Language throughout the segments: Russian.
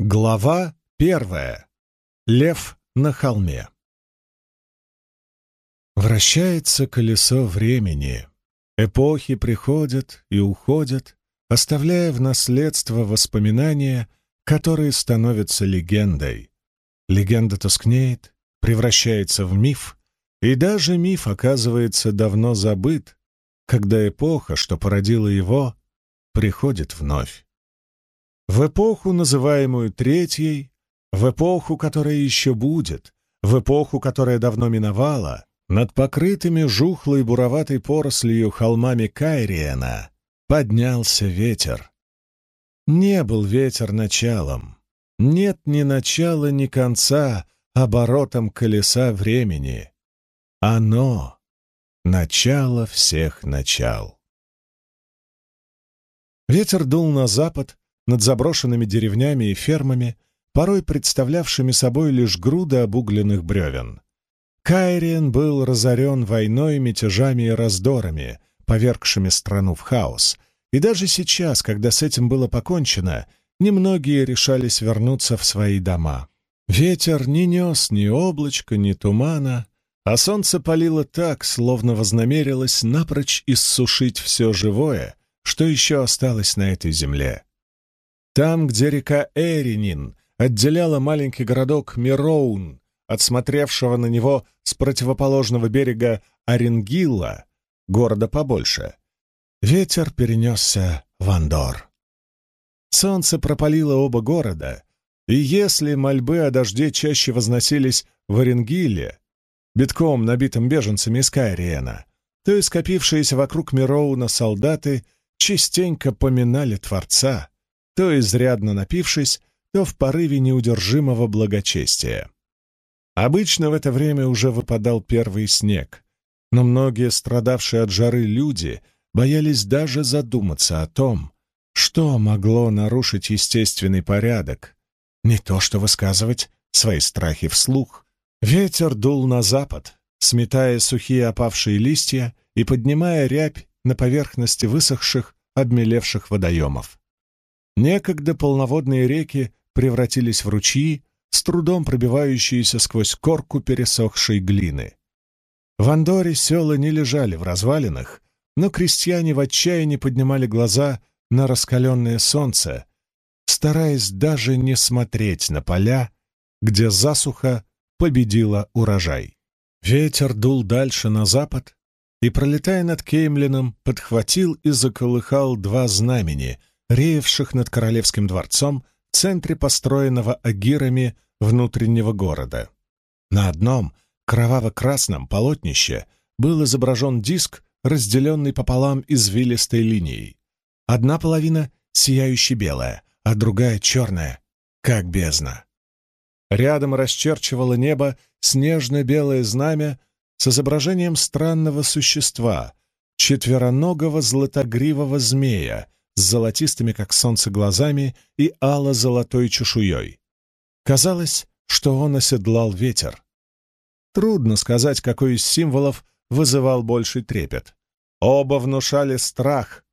Глава первая. Лев на холме. Вращается колесо времени. Эпохи приходят и уходят, оставляя в наследство воспоминания, которые становятся легендой. Легенда тускнеет, превращается в миф, и даже миф оказывается давно забыт, когда эпоха, что породила его, приходит вновь. В эпоху, называемую Третьей, в эпоху, которая еще будет, в эпоху, которая давно миновала, над покрытыми жухлой буроватой порослью холмами Кайриена поднялся ветер. Не был ветер началом. Нет ни начала, ни конца оборотом колеса времени. Оно — начало всех начал. Ветер дул на запад, над заброшенными деревнями и фермами, порой представлявшими собой лишь груды обугленных бревен. Кайриен был разорен войной, мятежами и раздорами, повергшими страну в хаос, и даже сейчас, когда с этим было покончено, немногие решались вернуться в свои дома. Ветер не нес ни облачка, ни тумана, а солнце палило так, словно вознамерилось напрочь иссушить все живое, что еще осталось на этой земле. Там, где река Эринин отделяла маленький городок Мироун от смотревшего на него с противоположного берега Оренгилла, города побольше, ветер перенесся в Андор. Солнце пропалило оба города, и если мольбы о дожде чаще возносились в Оренгилле, битком набитым беженцами из Кайриена, то и скопившиеся вокруг Мироуна солдаты частенько поминали Творца, то изрядно напившись, то в порыве неудержимого благочестия. Обычно в это время уже выпадал первый снег, но многие страдавшие от жары люди боялись даже задуматься о том, что могло нарушить естественный порядок, не то что высказывать свои страхи вслух. Ветер дул на запад, сметая сухие опавшие листья и поднимая рябь на поверхности высохших, обмелевших водоемов. Некогда полноводные реки превратились в ручьи, с трудом пробивающиеся сквозь корку пересохшей глины. В Андоре села не лежали в развалинах, но крестьяне в отчаянии поднимали глаза на раскаленное солнце, стараясь даже не смотреть на поля, где засуха победила урожай. Ветер дул дальше на запад и, пролетая над Кеймлином, подхватил и заколыхал два знамени, реевших над королевским дворцом в центре построенного агирами внутреннего города. На одном кроваво-красном полотнище был изображен диск, разделенный пополам извилистой линией. Одна половина сияющая белая, а другая черная, как бездна. Рядом расчерчивало небо снежно-белое знамя с изображением странного существа, четвероногого златогривого змея, с золотистыми, как солнце, глазами и ало-золотой чешуей. Казалось, что он оседлал ветер. Трудно сказать, какой из символов вызывал больший трепет. Оба внушали страх,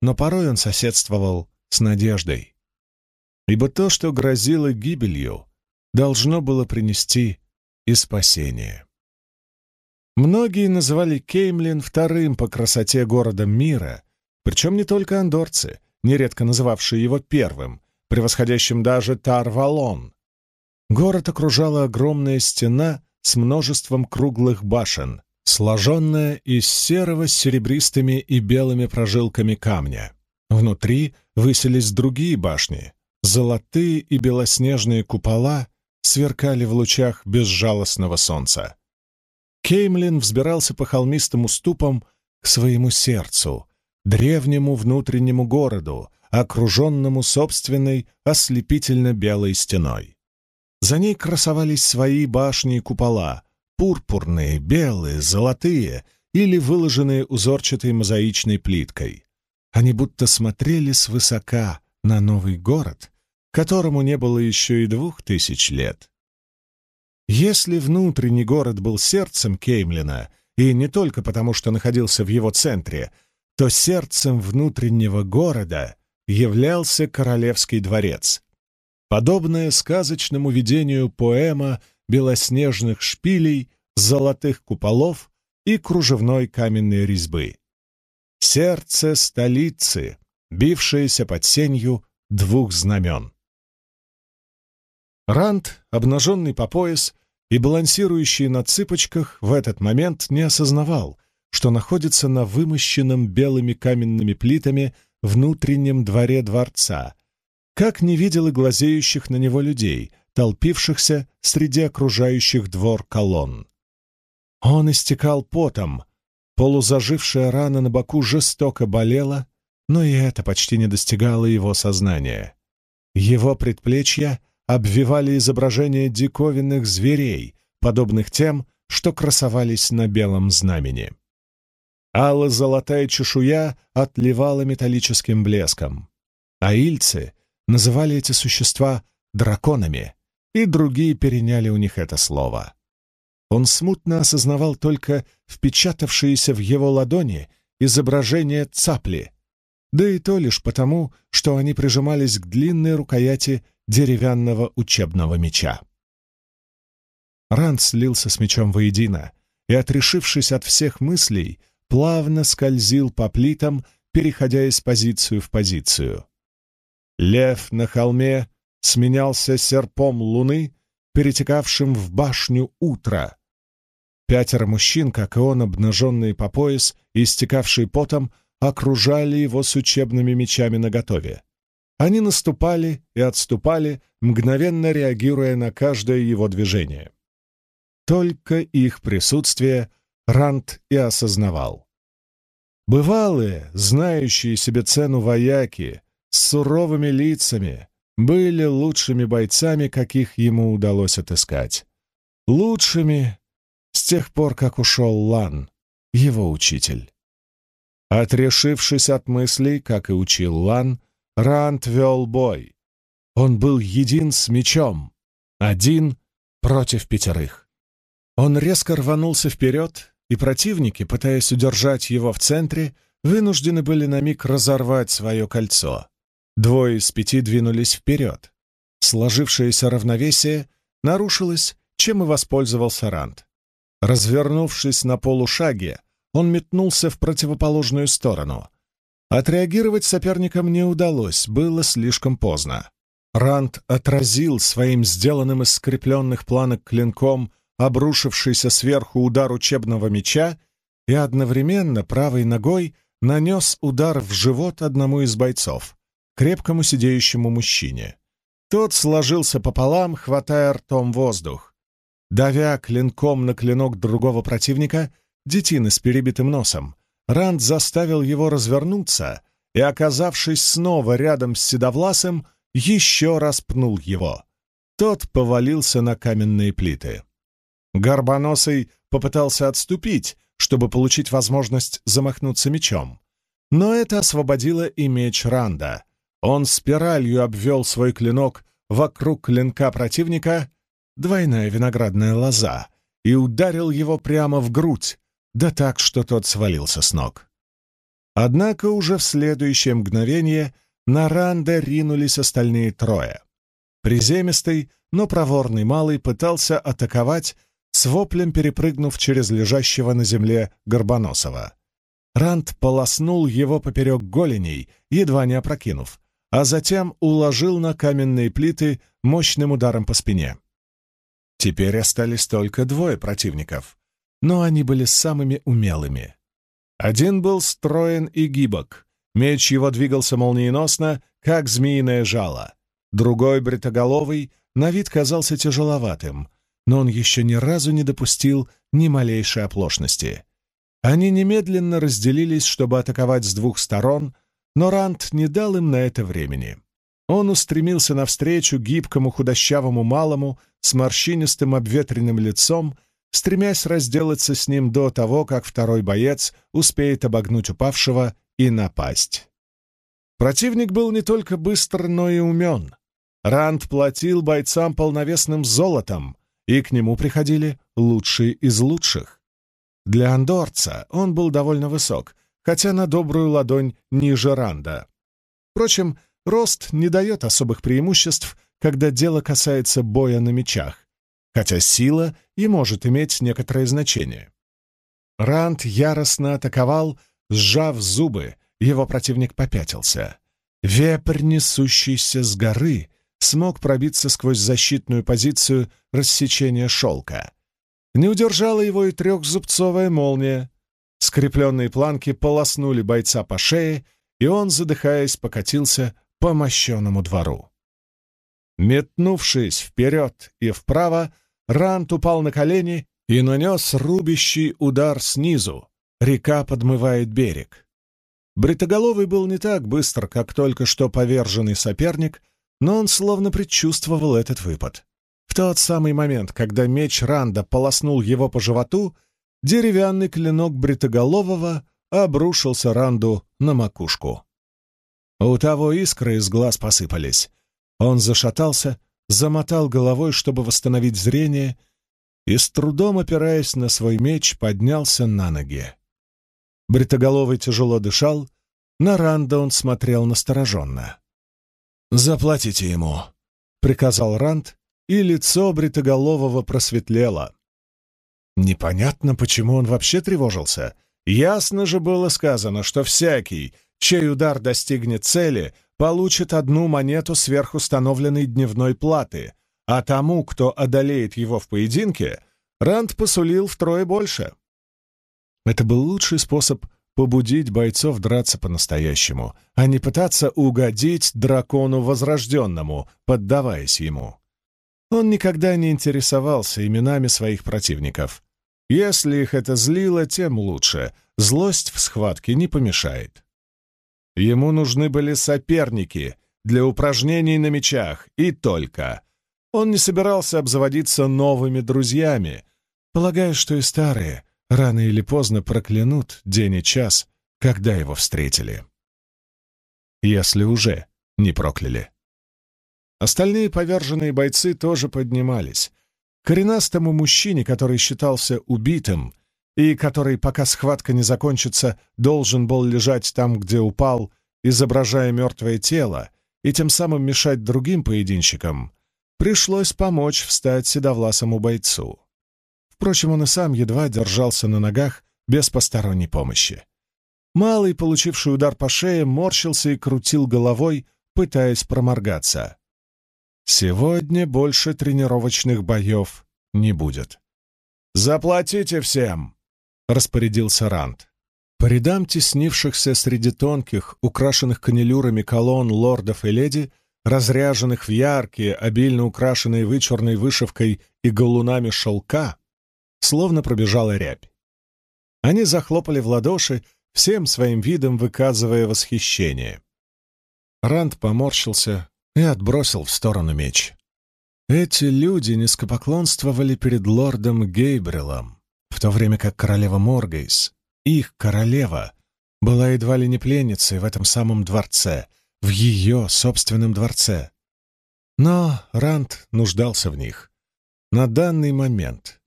но порой он соседствовал с надеждой. Ибо то, что грозило гибелью, должно было принести и спасение. Многие называли Кеймлин вторым по красоте городом мира, причем не только андорцы, нередко называвшие его первым, превосходящим даже Тарвалон. Город окружала огромная стена с множеством круглых башен, сложенная из серого с серебристыми и белыми прожилками камня. Внутри высились другие башни. Золотые и белоснежные купола сверкали в лучах безжалостного солнца. Кеймлин взбирался по холмистым уступам к своему сердцу, древнему внутреннему городу, окруженному собственной ослепительно-белой стеной. За ней красовались свои башни и купола, пурпурные, белые, золотые или выложенные узорчатой мозаичной плиткой. Они будто смотрели свысока на новый город, которому не было еще и двух тысяч лет. Если внутренний город был сердцем Кеймлина, и не только потому, что находился в его центре — то сердцем внутреннего города являлся королевский дворец. подобная сказочному видению поэма белоснежных шпилей, золотых куполов и кружевной каменной резьбы. Сердце столицы, бившееся под сенью двух знамен. Ранд, обнаженный по пояс и балансирующий на цыпочках, в этот момент не осознавал, что находится на вымощенном белыми каменными плитами внутреннем дворе дворца, как не видел и глазеющих на него людей, толпившихся среди окружающих двор колонн. Он истекал потом, полузажившая рана на боку жестоко болела, но и это почти не достигало его сознания. Его предплечья обвивали изображения диковинных зверей, подобных тем, что красовались на белом знамени. Алла-золотая чешуя отливала металлическим блеском. А ильцы называли эти существа драконами, и другие переняли у них это слово. Он смутно осознавал только впечатавшиеся в его ладони изображения цапли, да и то лишь потому, что они прижимались к длинной рукояти деревянного учебного меча. Ранд слился с мечом воедино и, отрешившись от всех мыслей, плавно скользил по плитам, переходя из позицию в позицию. Лев на холме сменялся серпом луны, перетекавшим в башню утра. Пятеро мужчин, как и он, обнаженные по пояс и истекавшие потом, окружали его с учебными мечами наготове. Они наступали и отступали, мгновенно реагируя на каждое его движение. Только их присутствие Рант и осознавал. Бывалые, знающие себе цену вояки, с суровыми лицами, были лучшими бойцами, каких ему удалось отыскать. Лучшими с тех пор, как ушел Лан, его учитель. Отрешившись от мыслей, как и учил Лан, Рант вел бой. Он был един с мечом, один против пятерых. Он резко рванулся вперед, и противники, пытаясь удержать его в центре, вынуждены были на миг разорвать свое кольцо. Двое из пяти двинулись вперед. Сложившееся равновесие нарушилось, чем и воспользовался Рант. Развернувшись на полушаге, он метнулся в противоположную сторону. Отреагировать соперникам не удалось, было слишком поздно. Рант отразил своим сделанным из скрепленных планок клинком обрушившийся сверху удар учебного меча и одновременно правой ногой нанес удар в живот одному из бойцов, крепкому сидеющему мужчине. Тот сложился пополам, хватая ртом воздух. Давя клинком на клинок другого противника, детины с перебитым носом, Ранд заставил его развернуться и, оказавшись снова рядом с Седовласым, еще раз пнул его. Тот повалился на каменные плиты. Горбоносый попытался отступить, чтобы получить возможность замахнуться мечом. Но это освободило и меч Ранда. Он спиралью обвел свой клинок вокруг клинка противника, двойная виноградная лоза, и ударил его прямо в грудь, да так, что тот свалился с ног. Однако уже в следующее мгновение на Ранда ринулись остальные трое. Приземистый, но проворный малый пытался атаковать с воплем перепрыгнув через лежащего на земле Горбоносова. Ранд полоснул его поперек голеней, едва не опрокинув, а затем уложил на каменные плиты мощным ударом по спине. Теперь остались только двое противников, но они были самыми умелыми. Один был строен и гибок, меч его двигался молниеносно, как змеиное жало. Другой, бритоголовый, на вид казался тяжеловатым, но он еще ни разу не допустил ни малейшей оплошности. Они немедленно разделились, чтобы атаковать с двух сторон, но Рант не дал им на это времени. Он устремился навстречу гибкому худощавому малому с морщинистым обветренным лицом, стремясь разделаться с ним до того, как второй боец успеет обогнуть упавшего и напасть. Противник был не только быстр, но и умен. Ранд платил бойцам полновесным золотом, и к нему приходили лучшие из лучших. Для андорца он был довольно высок, хотя на добрую ладонь ниже Ранда. Впрочем, рост не дает особых преимуществ, когда дело касается боя на мечах, хотя сила и может иметь некоторое значение. Ранд яростно атаковал, сжав зубы, его противник попятился. Вепрь, несущийся с горы, смог пробиться сквозь защитную позицию рассечения шелка. Не удержала его и трехзубцовая молния. Скрепленные планки полоснули бойца по шее, и он, задыхаясь, покатился по мощенному двору. Метнувшись вперед и вправо, Рант упал на колени и нанес рубящий удар снизу. Река подмывает берег. Бритоголовый был не так быстр, как только что поверженный соперник, но он словно предчувствовал этот выпад. В тот самый момент, когда меч Ранда полоснул его по животу, деревянный клинок Бритоголового обрушился Ранду на макушку. У того искры из глаз посыпались. Он зашатался, замотал головой, чтобы восстановить зрение, и, с трудом опираясь на свой меч, поднялся на ноги. Бритоголовый тяжело дышал, на Ранда он смотрел настороженно. «Заплатите ему», — приказал Ранд, и лицо Бритоголового просветлело. Непонятно, почему он вообще тревожился. Ясно же было сказано, что всякий, чей удар достигнет цели, получит одну монету сверхустановленной дневной платы, а тому, кто одолеет его в поединке, Ранд посулил втрое больше. Это был лучший способ побудить бойцов драться по-настоящему, а не пытаться угодить дракону возрожденному, поддаваясь ему. Он никогда не интересовался именами своих противников. Если их это злило, тем лучше. Злость в схватке не помешает. Ему нужны были соперники для упражнений на мечах, и только. Он не собирался обзаводиться новыми друзьями, полагая, что и старые рано или поздно проклянут день и час, когда его встретили. Если уже не прокляли. Остальные поверженные бойцы тоже поднимались. Коренастому мужчине, который считался убитым, и который, пока схватка не закончится, должен был лежать там, где упал, изображая мертвое тело, и тем самым мешать другим поединщикам, пришлось помочь встать седовласому бойцу. Впрочем, он и сам едва держался на ногах без посторонней помощи. Малый, получивший удар по шее, морщился и крутил головой, пытаясь проморгаться. Сегодня больше тренировочных боев не будет. «Заплатите всем!» — распорядился Рант. По рядам теснившихся среди тонких, украшенных канилюрами колонн лордов и леди, разряженных в яркие, обильно украшенные вычурной вышивкой и галунами шелка, словно пробежала рябь. Они захлопали в ладоши, всем своим видом выказывая восхищение. Ранд поморщился и отбросил в сторону меч. Эти люди низкопоклонствовали перед лордом Гейбрилом, в то время как королева Моргейс, их королева, была едва ли не пленницей в этом самом дворце, в ее собственном дворце. Но Ранд нуждался в них. На данный момент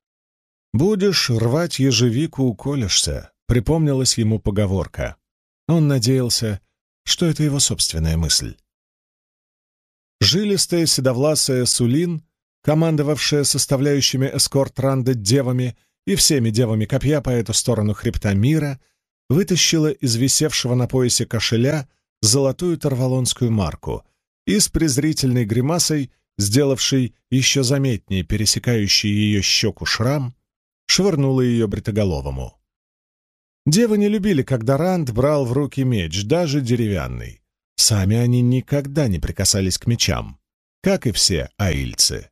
«Будешь рвать ежевику, уколешься», — припомнилась ему поговорка. Он надеялся, что это его собственная мысль. Жилистая седовласая Сулин, командовавшая составляющими эскорт Ранда девами и всеми девами копья по эту сторону хребта мира, вытащила из висевшего на поясе кошеля золотую тарвалонскую марку и с презрительной гримасой, сделавшей еще заметнее пересекающий ее щеку шрам, швырнула ее бритоголовому. Девы не любили, когда Ранд брал в руки меч, даже деревянный. Сами они никогда не прикасались к мечам, как и все аильцы.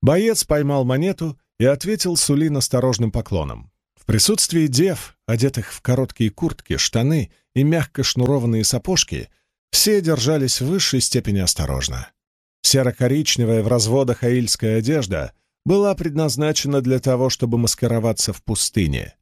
Боец поймал монету и ответил Сулин осторожным поклоном. В присутствии дев, одетых в короткие куртки, штаны и мягко шнурованные сапожки, все держались в высшей степени осторожно. Серо-коричневая в разводах аильская одежда была предназначена для того, чтобы маскироваться в пустыне.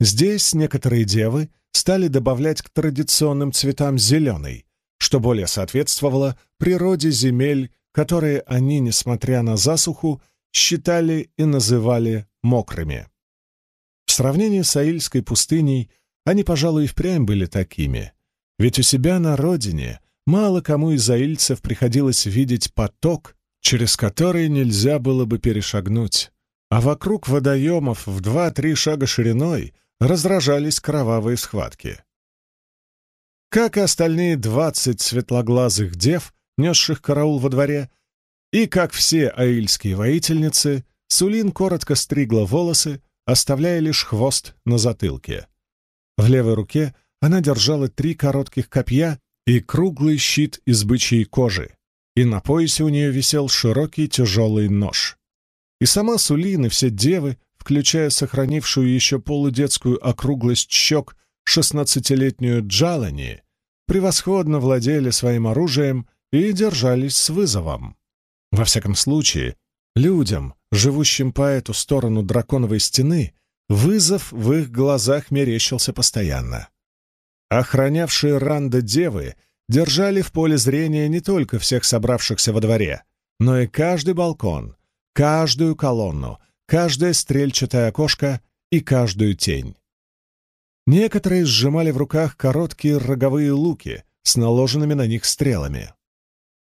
Здесь некоторые девы стали добавлять к традиционным цветам зеленый, что более соответствовало природе земель, которые они, несмотря на засуху, считали и называли мокрыми. В сравнении с Аильской пустыней они, пожалуй, и впрямь были такими, ведь у себя на родине мало кому из аильцев приходилось видеть поток, через который нельзя было бы перешагнуть, а вокруг водоемов в два-три шага шириной разражались кровавые схватки. Как и остальные двадцать светлоглазых дев, несших караул во дворе, и, как все аильские воительницы, Сулин коротко стригла волосы, оставляя лишь хвост на затылке. В левой руке она держала три коротких копья и круглый щит из бычьей кожи, и на поясе у нее висел широкий тяжелый нож. И сама Сулин и все девы, включая сохранившую еще полудетскую округлость щек шестнадцатилетнюю Джалани, превосходно владели своим оружием и держались с вызовом. Во всяком случае, людям, живущим по эту сторону драконовой стены, вызов в их глазах мерещился постоянно. Охранявшие Ранда девы держали в поле зрения не только всех собравшихся во дворе, но и каждый балкон, каждую колонну, каждое стрельчатое окошко и каждую тень. Некоторые сжимали в руках короткие роговые луки с наложенными на них стрелами.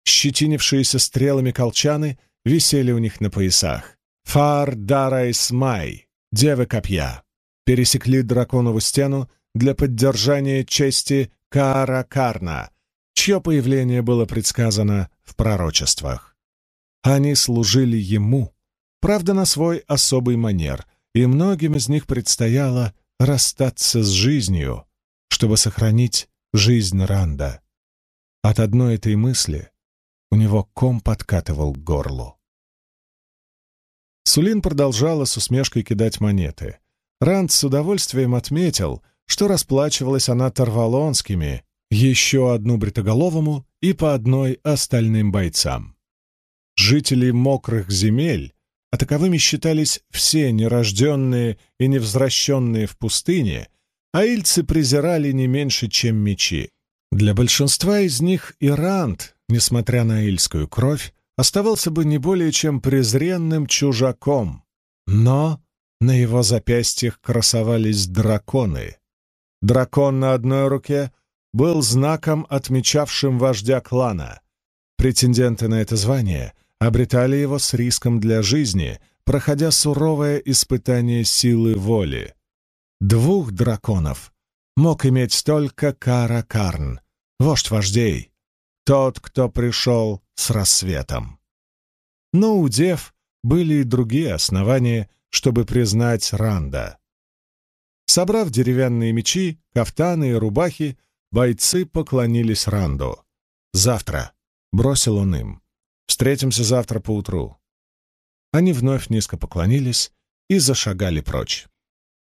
Щетинившиеся стрелами колчаны висели у них на поясах. Фар Дарайс Май, девы копья, пересекли драконову стену для поддержания чести Каара Карна, чье появление было предсказано в пророчествах. Они служили ему, правда, на свой особый манер, и многим из них предстояло расстаться с жизнью, чтобы сохранить жизнь Ранда. От одной этой мысли у него ком подкатывал к горлу. Сулин продолжала с усмешкой кидать монеты. Ранд с удовольствием отметил, что расплачивалась она тарвалонскими, еще одну бритоголовому и по одной остальным бойцам. Жители мокрых земель, а таковыми считались все нерожденные и невзращенные в пустыне, аильцы презирали не меньше, чем мечи. Для большинства из них Ирант, несмотря на ильскую кровь, оставался бы не более чем презренным чужаком. Но на его запястьях красовались драконы. Дракон на одной руке был знаком, отмечавшим вождя клана. Претенденты на это звание обретали его с риском для жизни, проходя суровое испытание силы воли. Двух драконов мог иметь только Кара Карн, вождь вождей, тот, кто пришел с рассветом. Но у дев были и другие основания, чтобы признать Ранда. Собрав деревянные мечи, кафтаны и рубахи, бойцы поклонились Ранду. «Завтра», — бросил он им, — «встретимся завтра поутру». Они вновь низко поклонились и зашагали прочь.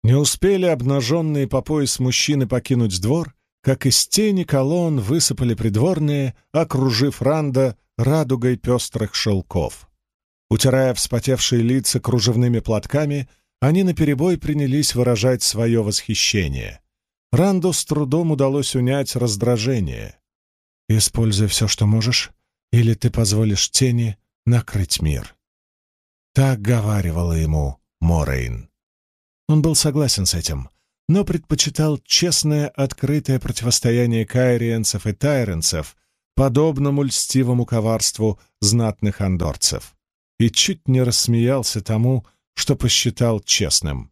Не успели обнаженные по пояс мужчины покинуть двор, как из тени колонн высыпали придворные, окружив Ранда радугой пестрых шелков. Утирая вспотевшие лица кружевными платками, они наперебой принялись выражать свое восхищение. Ранду с трудом удалось унять раздражение. «Используй все, что можешь, или ты позволишь тени накрыть мир». Так говаривала ему Морейн. Он был согласен с этим, но предпочитал честное, открытое противостояние кайриенцев и тайренцев, подобному льстивому коварству знатных андорцев, и чуть не рассмеялся тому, что посчитал честным.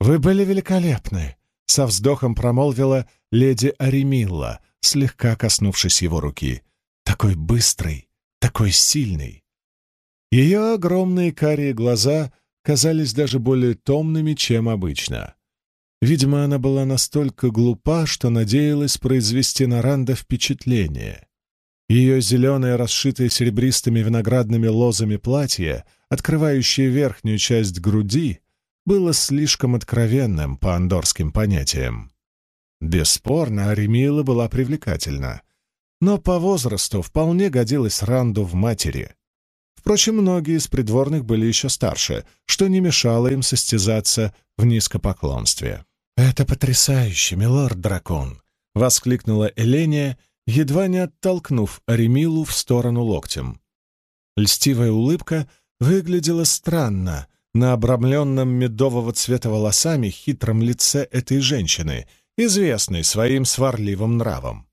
«Вы были великолепны!» — со вздохом промолвила леди Аремилла, слегка коснувшись его руки. «Такой быстрый, такой сильный!» Ее огромные карие глаза — казались даже более томными, чем обычно. Видимо, она была настолько глупа, что надеялась произвести на Ранда впечатление. Ее зеленое, расшитое серебристыми виноградными лозами платье, открывающее верхнюю часть груди, было слишком откровенным по андорским понятиям. Бесспорно, Аремила была привлекательна, но по возрасту вполне годилась Ранду в матери. Впрочем, многие из придворных были еще старше, что не мешало им состязаться в низкопоклонстве. «Это потрясающе, милорд-дракон!» — воскликнула Эления, едва не оттолкнув Аремилу в сторону локтем. Льстивая улыбка выглядела странно на обрамленном медового цвета волосами хитром лице этой женщины, известной своим сварливым нравом.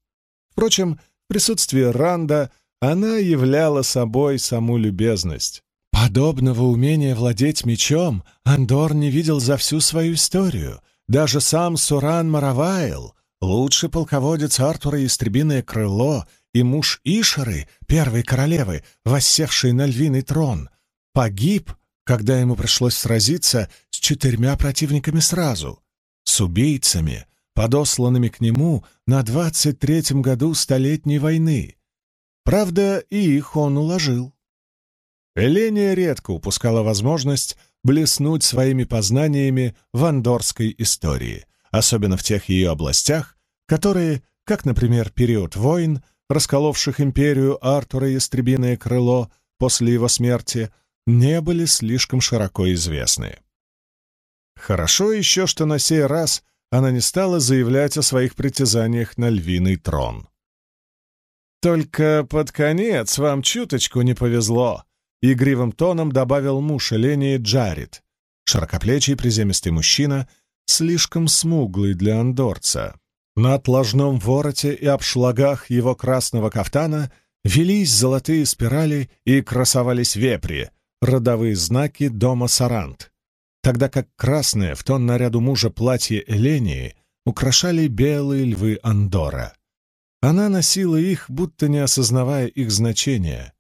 Впрочем, в присутствии Ранда она являла собой саму любезность. Подобного умения владеть мечом Андор не видел за всю свою историю. Даже сам Суран Маравайл, лучший полководец Артура Истребиное Крыло и муж Ишары, первой королевы, воссевшей на львиный трон, погиб, когда ему пришлось сразиться с четырьмя противниками сразу, с убийцами, подосланными к нему на двадцать третьем году Столетней войны. Правда, и их он уложил. Эления редко упускала возможность блеснуть своими познаниями в андорской истории, особенно в тех ее областях, которые, как, например, период войн, расколовших империю Артура и Ястребиное крыло после его смерти, не были слишком широко известны. Хорошо еще, что на сей раз она не стала заявлять о своих притязаниях на львиный трон. «Только под конец вам чуточку не повезло», Игривым тоном добавил муж Элении Джаред, широкоплечий приземистый мужчина, слишком смуглый для андорца. На отложном вороте и обшлагах его красного кафтана велись золотые спирали и красовались вепри, родовые знаки дома Сарант, тогда как красное в тон наряду мужа платье Элении украшали белые львы Андора. Она носила их, будто не осознавая их значения,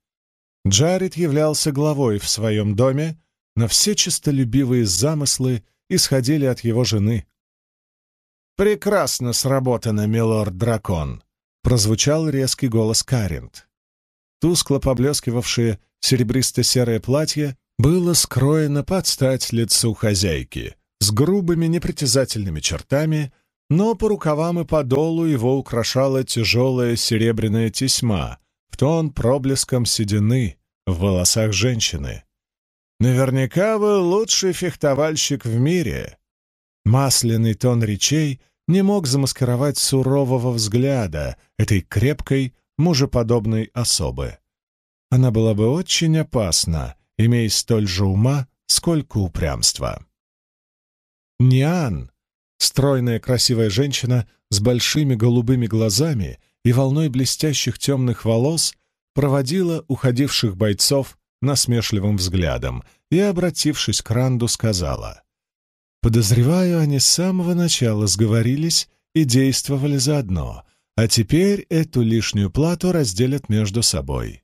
Джаред являлся главой в своем доме, но все честолюбивые замыслы исходили от его жены. «Прекрасно сработано, милорд-дракон!» — прозвучал резкий голос Карент. Тускло поблескивавшее серебристо-серое платье было скроено под стать лицу хозяйки, с грубыми непритязательными чертами, но по рукавам и по долу его украшала тяжелая серебряная тесьма, в тон проблеском седины в волосах женщины. «Наверняка вы лучший фехтовальщик в мире!» Масляный тон речей не мог замаскировать сурового взгляда этой крепкой, мужеподобной особы. Она была бы очень опасна, имея столь же ума, сколько упрямства. Ниан, стройная красивая женщина с большими голубыми глазами и волной блестящих темных волос, проводила уходивших бойцов насмешливым взглядом и, обратившись к Ранду, сказала, «Подозреваю, они с самого начала сговорились и действовали заодно, а теперь эту лишнюю плату разделят между собой».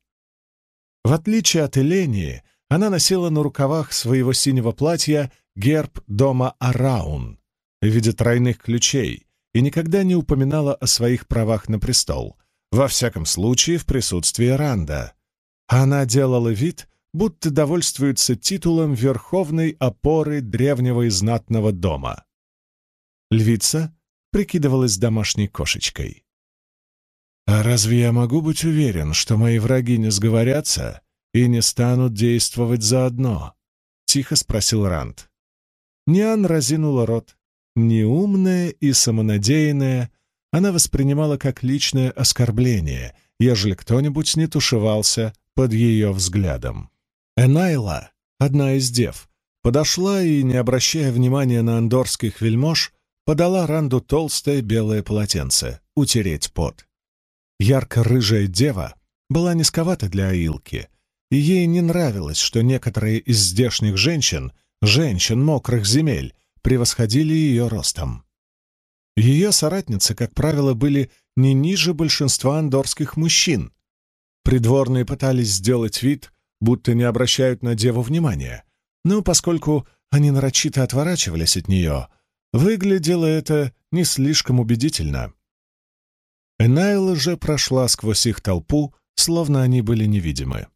В отличие от Элении, она носила на рукавах своего синего платья герб дома Араун в виде тройных ключей и никогда не упоминала о своих правах на престол, во всяком случае в присутствии Ранда. Она делала вид, будто довольствуется титулом верховной опоры древнего и знатного дома. Львица прикидывалась домашней кошечкой. «А разве я могу быть уверен, что мои враги не сговорятся и не станут действовать заодно?» — тихо спросил Ранд. Ниан разинула рот. Неумная и самонадеянная, она воспринимала как личное оскорбление, ежели кто-нибудь не тушевался под ее взглядом. Энайла, одна из дев, подошла и, не обращая внимания на андорских вельмож, подала Ранду толстое белое полотенце — утереть пот. Ярко-рыжая дева была низковата для Аилки, и ей не нравилось, что некоторые из здешних женщин, женщин мокрых земель, превосходили ее ростом. Ее соратницы, как правило, были не ниже большинства андорских мужчин. Придворные пытались сделать вид, будто не обращают на деву внимания, но поскольку они нарочито отворачивались от нее, выглядело это не слишком убедительно. Энайла же прошла сквозь их толпу, словно они были невидимы.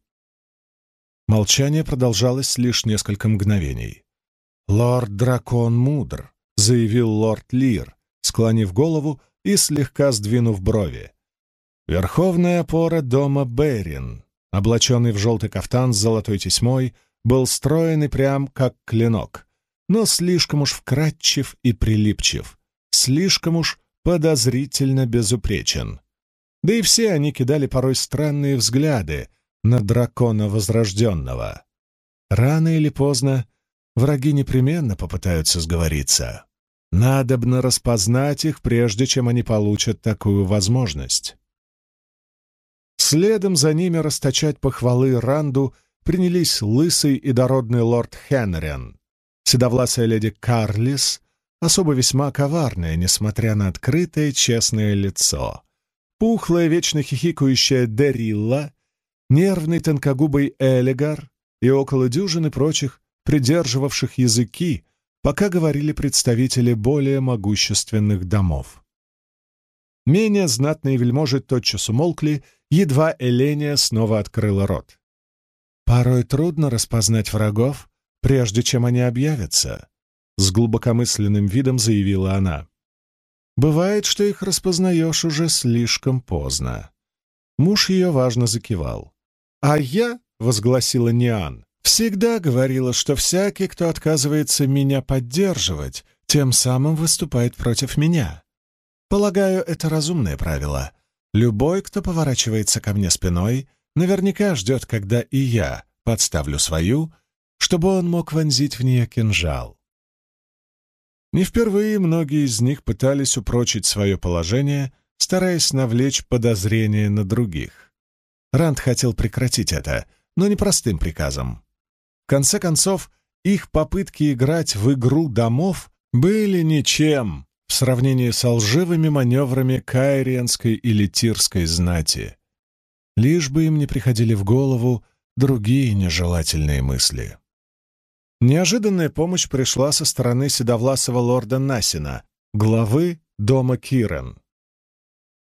Молчание продолжалось лишь несколько мгновений. «Лорд-дракон мудр», — заявил лорд Лир, склонив голову и слегка сдвинув брови. Верховная опора дома Берин, облаченный в желтый кафтан с золотой тесьмой, был строен и прям как клинок, но слишком уж вкрадчив и прилипчив, слишком уж подозрительно безупречен. Да и все они кидали порой странные взгляды на дракона Возрожденного. Рано или поздно враги непременно попытаются сговориться. Надобно распознать их, прежде чем они получат такую возможность. Следом за ними расточать похвалы Ранду принялись лысый и дородный лорд Хенрен, седовласая леди Карлис, особо весьма коварная, несмотря на открытое честное лицо, пухлая, вечно хихикающая Дерилла, нервный тонкогубый Элегар и около дюжины прочих, придерживавших языки, пока говорили представители более могущественных домов. Менее знатные вельможи тотчас умолкли, едва Эления снова открыла рот. «Порой трудно распознать врагов, прежде чем они объявятся», — с глубокомысленным видом заявила она. «Бывает, что их распознаешь уже слишком поздно». Муж ее важно закивал. «А я», — возгласила Ниан, — «всегда говорила, что всякий, кто отказывается меня поддерживать, тем самым выступает против меня. Полагаю, это разумное правило. Любой, кто поворачивается ко мне спиной, наверняка ждет, когда и я подставлю свою, чтобы он мог вонзить в нее кинжал. Не впервые многие из них пытались упрочить свое положение, стараясь навлечь подозрения на других. Ранд хотел прекратить это, но не простым приказом. В конце концов, их попытки играть в игру домов были ничем в сравнении с лживыми маневрами кайриенской или тирской знати. Лишь бы им не приходили в голову другие нежелательные мысли. Неожиданная помощь пришла со стороны седовласого лорда Насина, главы дома Кирен.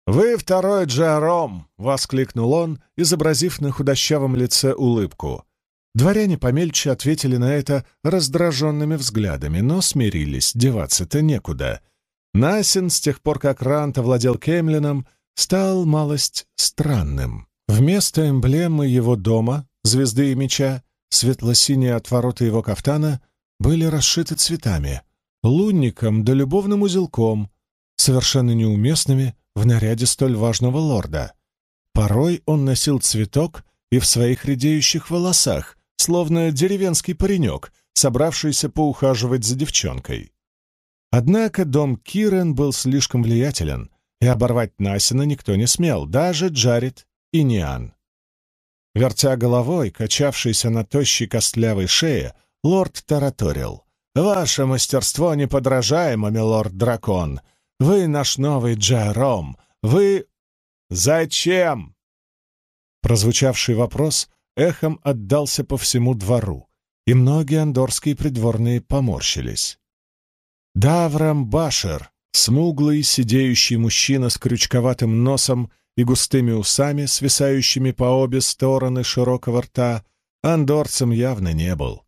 «Вы второй Джером!» — воскликнул он, изобразив на худощавом лице улыбку. Дворяне помельче ответили на это раздраженными взглядами, но смирились, деваться-то некуда. Насин, с тех пор как Рант овладел Кемлином, стал малость странным. Вместо эмблемы его дома, звезды и меча, светло-синие отвороты его кафтана были расшиты цветами, лунником да любовным узелком, совершенно неуместными в наряде столь важного лорда. Порой он носил цветок и в своих редеющих волосах, словно деревенский паренек, собравшийся поухаживать за девчонкой. Однако дом Кирен был слишком влиятелен, и оборвать Насина никто не смел, даже Джаред и Ниан. Вертя головой, качавшийся на тощей костлявой шее, лорд тараторил. «Ваше мастерство неподражаемо, милорд-дракон! Вы наш новый Джером! Вы...» «Зачем?» Прозвучавший вопрос эхом отдался по всему двору, и многие андорские придворные поморщились. Даврам Башер, смуглый, сидеющий мужчина с крючковатым носом и густыми усами, свисающими по обе стороны широкого рта, андорцем явно не был.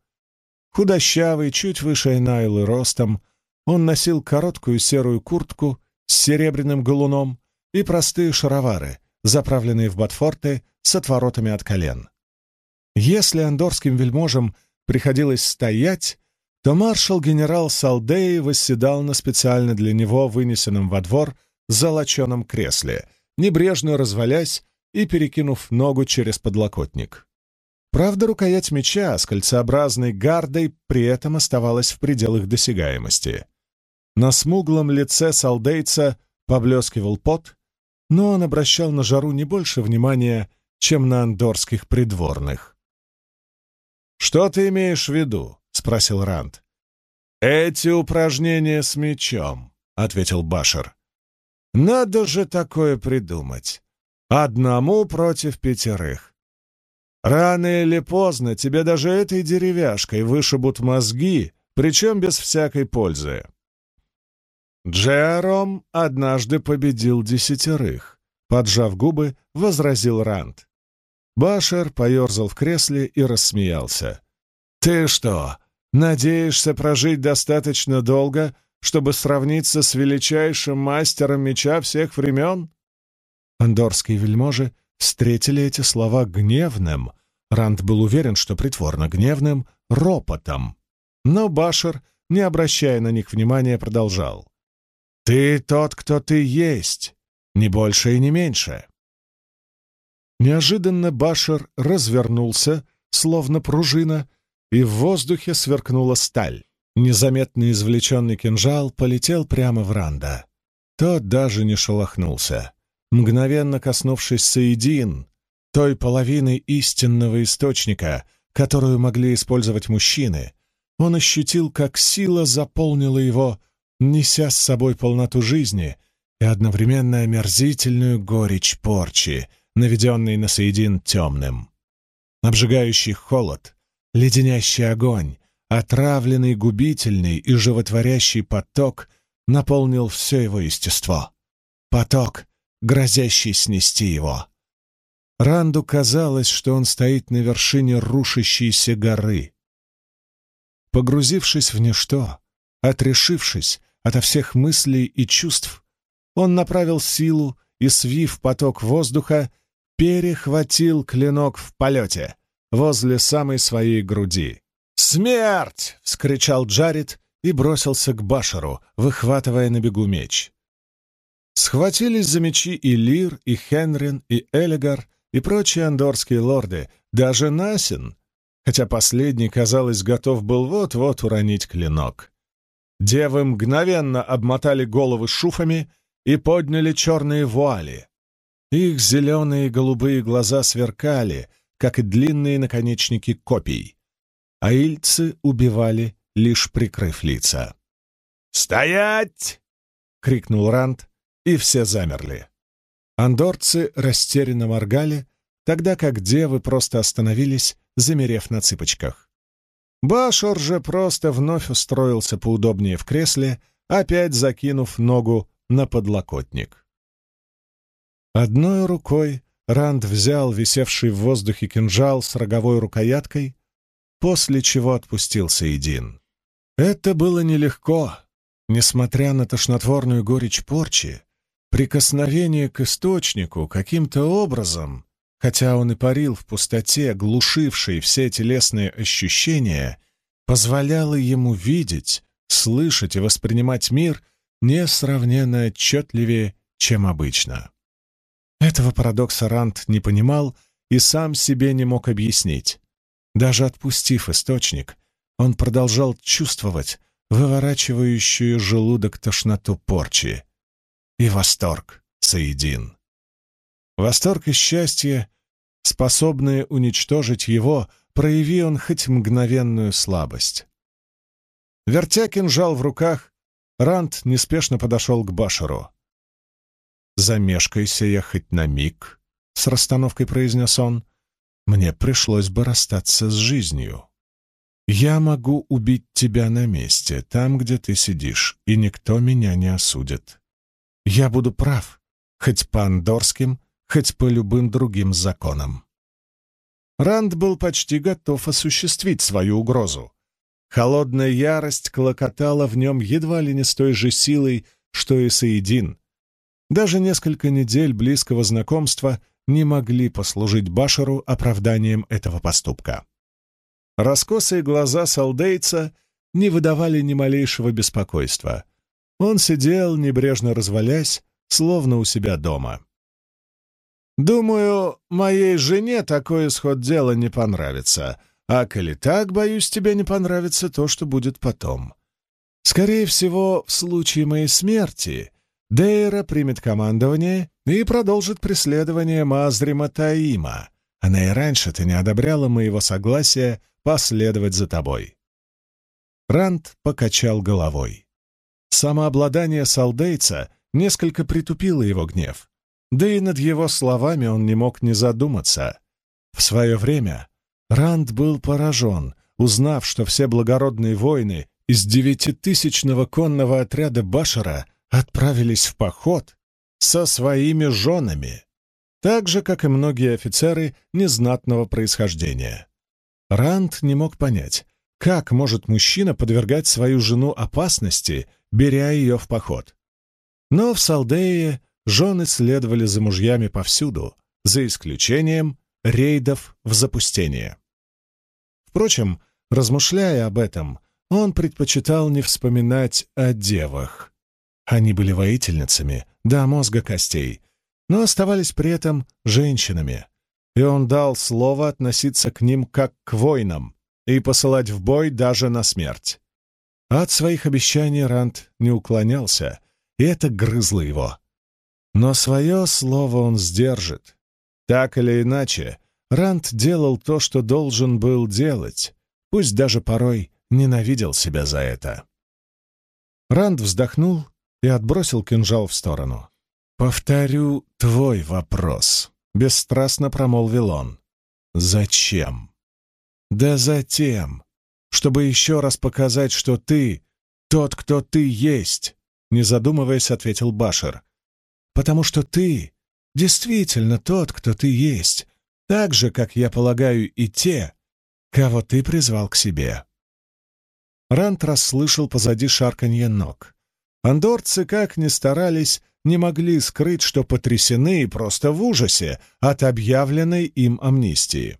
Худощавый, чуть выше Найлы ростом, он носил короткую серую куртку с серебряным галуном и простые шаровары, заправленные в ботфорты с отворотами от колен. Если андорским вельможам приходилось стоять, то маршал-генерал Салдеи восседал на специально для него вынесенном во двор золоченом кресле, небрежно развалясь и перекинув ногу через подлокотник. Правда, рукоять меча с кольцеобразной гардой при этом оставалась в пределах досягаемости. На смуглом лице салдейца поблескивал пот, но он обращал на жару не больше внимания, чем на андорских придворных. «Что ты имеешь в виду?» — спросил Ранд. «Эти упражнения с мечом», — ответил Башер. «Надо же такое придумать. Одному против пятерых. Рано или поздно тебе даже этой деревяшкой вышибут мозги, причем без всякой пользы». Джером однажды победил десятерых. Поджав губы, возразил Ранд. Башер поерзал в кресле и рассмеялся. «Ты что, Надеешься прожить достаточно долго, чтобы сравниться с величайшим мастером меча всех времен?» Андорские вельможи встретили эти слова гневным, Ранд был уверен, что притворно гневным, ропотом. Но Башер, не обращая на них внимания, продолжал. «Ты тот, кто ты есть, не больше и не меньше». Неожиданно Башер развернулся, словно пружина, и в воздухе сверкнула сталь. Незаметно извлеченный кинжал полетел прямо в Ранда. Тот даже не шелохнулся. Мгновенно коснувшись Саидин, той половины истинного источника, которую могли использовать мужчины, он ощутил, как сила заполнила его, неся с собой полноту жизни и одновременно омерзительную горечь порчи, наведенной на Соедин темным. Обжигающий холод, леденящий огонь, отравленный, губительный и животворящий поток наполнил все его естество. Поток, грозящий снести его. Ранду казалось, что он стоит на вершине рушащейся горы. Погрузившись в ничто, отрешившись ото всех мыслей и чувств, он направил силу и, свив поток воздуха, перехватил клинок в полете возле самой своей груди. «Смерть!» — вскричал Джаред и бросился к Башару, выхватывая на бегу меч. Схватились за мечи и Лир, и Хенрин, и Элегар, и прочие андорские лорды, даже Насин, хотя последний, казалось, готов был вот-вот уронить клинок. Девы мгновенно обмотали головы шуфами и подняли черные вуали. Их зеленые и голубые глаза сверкали, как и длинные наконечники копий. А ильцы убивали, лишь прикрыв лица. «Стоять!» — крикнул Ранд, и все замерли. Андорцы растерянно моргали, тогда как девы просто остановились, замерев на цыпочках. Башор же просто вновь устроился поудобнее в кресле, опять закинув ногу на подлокотник. Одной рукой Ранд взял висевший в воздухе кинжал с роговой рукояткой, после чего отпустил Саидин. Это было нелегко, несмотря на тошнотворную горечь порчи, Прикосновение к источнику каким-то образом, хотя он и парил в пустоте, глушившей все телесные ощущения, позволяло ему видеть, слышать и воспринимать мир несравненно отчетливее, чем обычно. Этого парадокса Рант не понимал и сам себе не мог объяснить. Даже отпустив источник, он продолжал чувствовать выворачивающую желудок тошноту порчи, и восторг соедин. Восторг и счастье, способные уничтожить его, прояви он хоть мгновенную слабость. Вертя кинжал в руках, Рант неспешно подошел к Башеру. «Замешкайся я хоть на миг», — с расстановкой произнес он, — «мне пришлось бы расстаться с жизнью. Я могу убить тебя на месте, там, где ты сидишь, и никто меня не осудит. Я буду прав, хоть по андорским, хоть по любым другим законам. Ранд был почти готов осуществить свою угрозу. Холодная ярость клокотала в нем едва ли не с той же силой, что и Саидин. Даже несколько недель близкого знакомства не могли послужить Башару оправданием этого поступка. Раскосые глаза салдейца не выдавали ни малейшего беспокойства. Он сидел, небрежно развалясь, словно у себя дома. «Думаю, моей жене такой исход дела не понравится, а коли так, боюсь, тебе не понравится то, что будет потом. Скорее всего, в случае моей смерти Дейра примет командование и продолжит преследование Мазрима Таима. Она и раньше-то не одобряла моего согласия последовать за тобой». Ранд покачал головой. Самообладание салдейца несколько притупило его гнев, да и над его словами он не мог не задуматься. В свое время Ранд был поражен, узнав, что все благородные воины из девятитысячного конного отряда Башара отправились в поход со своими женами, так же, как и многие офицеры незнатного происхождения. Ранд не мог понять, как может мужчина подвергать свою жену опасности беря ее в поход. Но в Салдее жены следовали за мужьями повсюду, за исключением рейдов в запустение. Впрочем, размышляя об этом, он предпочитал не вспоминать о девах. Они были воительницами до мозга костей, но оставались при этом женщинами, и он дал слово относиться к ним как к воинам и посылать в бой даже на смерть. От своих обещаний Рант не уклонялся, и это грызло его. Но свое слово он сдержит. Так или иначе, Ранд делал то, что должен был делать, пусть даже порой ненавидел себя за это. Ранд вздохнул и отбросил кинжал в сторону. «Повторю твой вопрос», — бесстрастно промолвил он. «Зачем?» «Да затем, чтобы еще раз показать, что ты тот, кто ты есть», — не задумываясь, ответил Башер. «Потому что ты действительно тот, кто ты есть, так же, как, я полагаю, и те, кого ты призвал к себе». Рант расслышал позади шарканье ног. Андорцы, как ни старались, не могли скрыть, что потрясены и просто в ужасе от объявленной им амнистии.